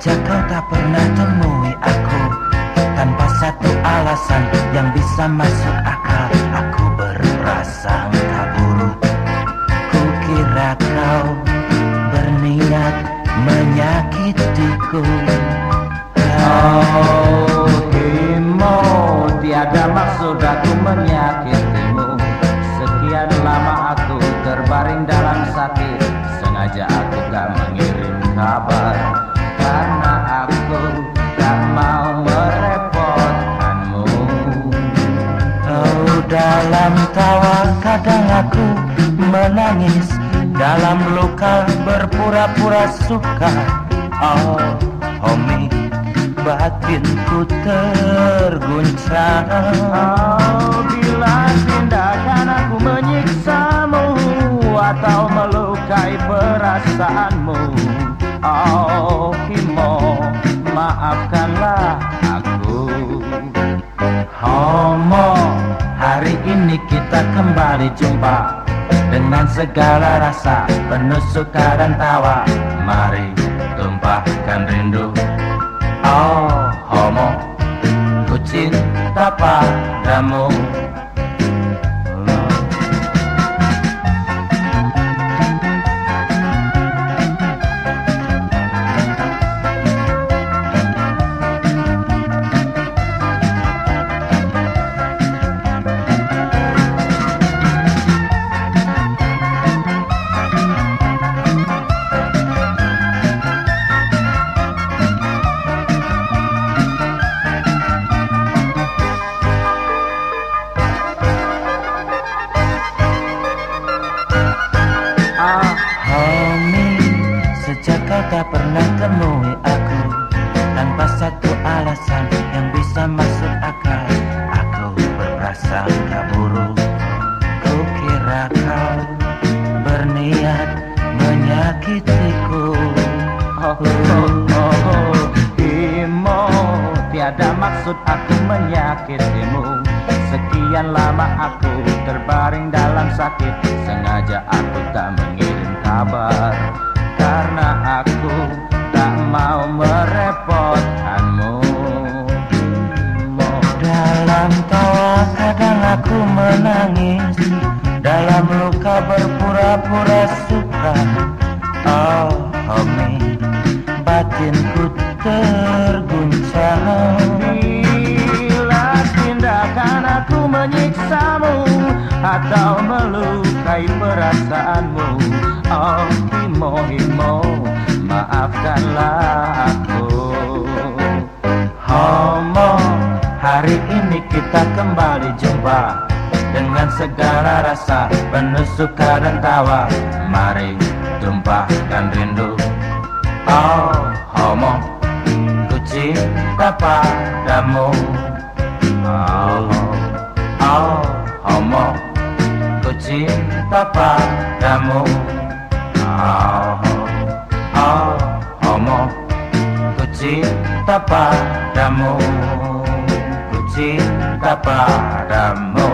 Sejak kau tak pernah temui aku. Tanpa satu alasan yang bisa masuk akal Aku berprasangka buruk. Kukira kau berniat menyakitiku. Oh Himo Tiada maksud aku menyakitimu. Sekian lama aku terbaring dalam sakit Sengaja aku gak mengirim kabar Karena aku tak mau merepotkanmu. Oh dalam tawa kadang aku menangis. Dalam luka berpura-pura suka. Oh homie batinku terguncang. Oh bila tindakan aku menyiksamu Atau melukai perasaanmu. Oh hari ini kita kembali jumpa Dengan segala rasa penuh suka dan tawa. Mari tumpahkan rindu. Oh homo Ku cinta padamu kau tak pernah temui aku Tanpa satu alasan yang bisa masuk akal. Aku berprasangka buruk. Ku kira kau berniat menyakitiku. Oh, oh, oh, Himo Tiada maksud aku menyakitimu. Sekian lama aku terbaring dalam sakit. Sengaja aku tak mengirim kabar Dalam tawa kadang aku menangis. Dalam luka berpura-pura suka. Oh homie Batinku terguncang. Bila tindakan aku menyiksamu Atau melukai perasaanmu Hari ini kita kembali jumpa Dengan segala rasa Penuh suka dan tawa. Mari tumpahkan rindu. Oh homo Ku cinta padamu Oh, oh homo Ku cinta padamu Oh, oh homo Ku cinta padamu Ku cinta padamu